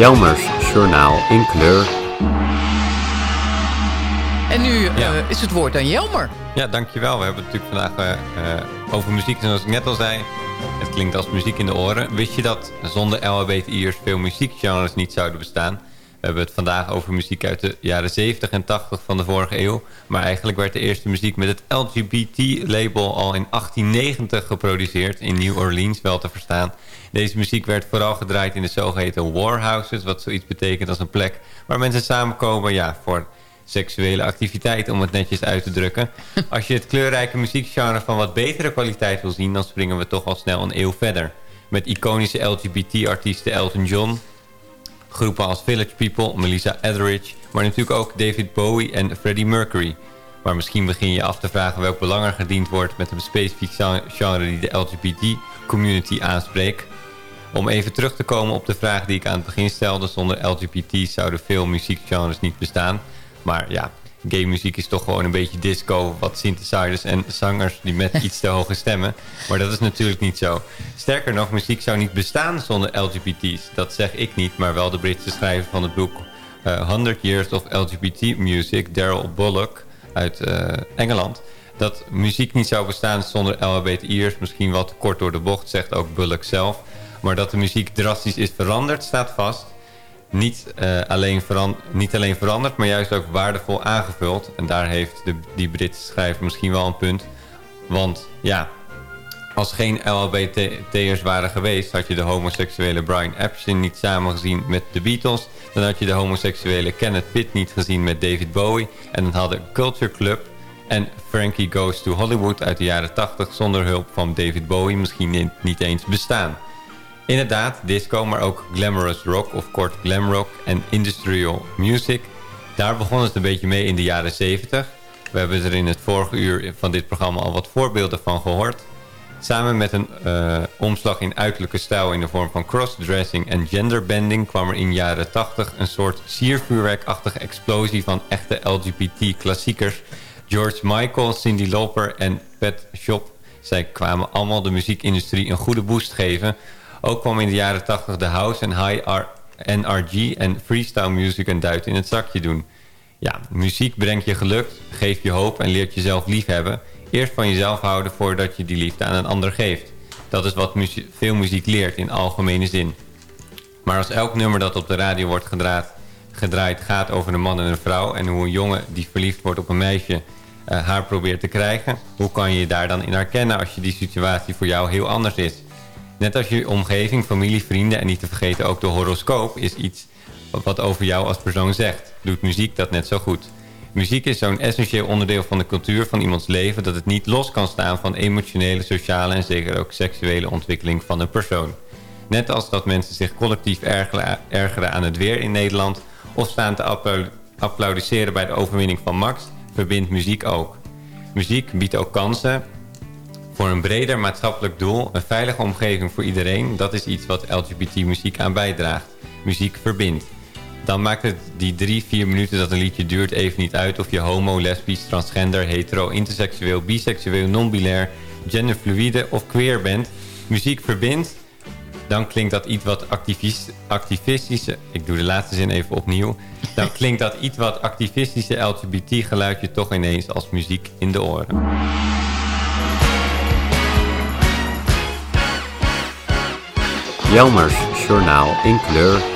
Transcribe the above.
Jelmers Journaal in kleur. En nu uh, is het woord aan Jelmer. Ja, dankjewel. We hebben het natuurlijk vandaag uh, over muziek. Zoals ik net al zei, het klinkt als muziek in de oren. Wist je dat zonder LHBTI'ers veel muziekgenres niet zouden bestaan? We hebben het vandaag over muziek uit de jaren 70 en 80 van de vorige eeuw. Maar eigenlijk werd de eerste muziek met het LGBT-label al in 1890 geproduceerd. In New Orleans wel te verstaan. Deze muziek werd vooral gedraaid in de zogeheten warhouses. Wat zoiets betekent als een plek waar mensen samenkomen ja, voor seksuele activiteit, om het netjes uit te drukken. Als je het kleurrijke muziekgenre van wat betere kwaliteit wil zien... dan springen we toch al snel een eeuw verder. Met iconische LGBT-artiesten Elton John... groepen als Village People, Melissa Etheridge... maar natuurlijk ook David Bowie en Freddie Mercury. Maar misschien begin je af te vragen welk belang er gediend wordt... met een specifiek genre die de LGBT-community aanspreekt... Om even terug te komen op de vraag die ik aan het begin stelde... zonder LGBT zouden veel muziekgenres niet bestaan... Maar ja, gay muziek is toch gewoon een beetje disco, wat synthesizers en zangers die met iets te hoge stemmen. Maar dat is natuurlijk niet zo. Sterker nog, muziek zou niet bestaan zonder LGBT's. Dat zeg ik niet, maar wel de Britse schrijver van het boek uh, eh, 100 Years of LGBT Music, Daryl Bullock uit uh, Engeland. Dat muziek niet zou bestaan zonder LHBTI'ers, misschien wat kort door de bocht, zegt ook Bullock zelf. Maar dat de muziek drastisch is veranderd, staat vast niet, uh, alleen niet alleen veranderd, maar juist ook waardevol aangevuld. En daar heeft de, die Britse schrijver misschien wel een punt. Want ja, als geen LHBT'ers waren geweest... had je de homoseksuele Brian Epstein niet samengezien met de Beatles... dan had je de homoseksuele Kenneth Pitt niet gezien met David Bowie... en dan hadden Culture Club en Frankie Goes to Hollywood uit de jaren 80... zonder hulp van David Bowie misschien niet eens bestaan... Inderdaad, disco, maar ook glamorous rock of kort glamrock en industrial music. Daar begon het een beetje mee in de jaren 70. We hebben er in het vorige uur van dit programma al wat voorbeelden van gehoord. Samen met een uh, omslag in uiterlijke stijl in de vorm van crossdressing en genderbending... kwam er in jaren 80 een soort siervuurwerkachtige explosie van echte LGBT-klassiekers. George Michael, Cindy Lauper en Pet Shop... zij kwamen allemaal de muziekindustrie een goede boost geven... Ook kwam in de jaren 80 de house en high NRG en freestyle music een duit in het zakje doen. Ja, muziek brengt je geluk, geeft je hoop en leert jezelf liefhebben. Eerst van jezelf houden voordat je die liefde aan een ander geeft. Dat is wat veel muziek leert in algemene zin. Maar als elk nummer dat op de radio wordt gedraaid, gedraaid gaat over een man en een vrouw... en hoe een jongen die verliefd wordt op een meisje uh, haar probeert te krijgen... hoe kan je je daar dan in herkennen als je die situatie voor jou heel anders is... Net als je omgeving, familie, vrienden en niet te vergeten ook de horoscoop... is iets wat over jou als persoon zegt. Doet muziek dat net zo goed. Muziek is zo'n essentieel onderdeel van de cultuur van iemands leven... dat het niet los kan staan van emotionele, sociale en zeker ook seksuele ontwikkeling van een persoon. Net als dat mensen zich collectief ergeren aan het weer in Nederland... of staan te applaudisseren bij de overwinning van Max, verbindt muziek ook. Muziek biedt ook kansen voor een breder maatschappelijk doel, een veilige omgeving voor iedereen, dat is iets wat LGBT-muziek aan bijdraagt. Muziek verbindt. Dan maakt het die drie, vier minuten dat een liedje duurt even niet uit of je homo, lesbisch, transgender, hetero, interseksueel, biseksueel, non-binair, genderfluide of queer bent. Muziek verbindt, dan klinkt dat iets wat activistische... Ik doe de laatste zin even opnieuw. Dan klinkt dat iets wat activistische LGBT-geluidje toch ineens als muziek in de oren. Jelmers Journaal in kleur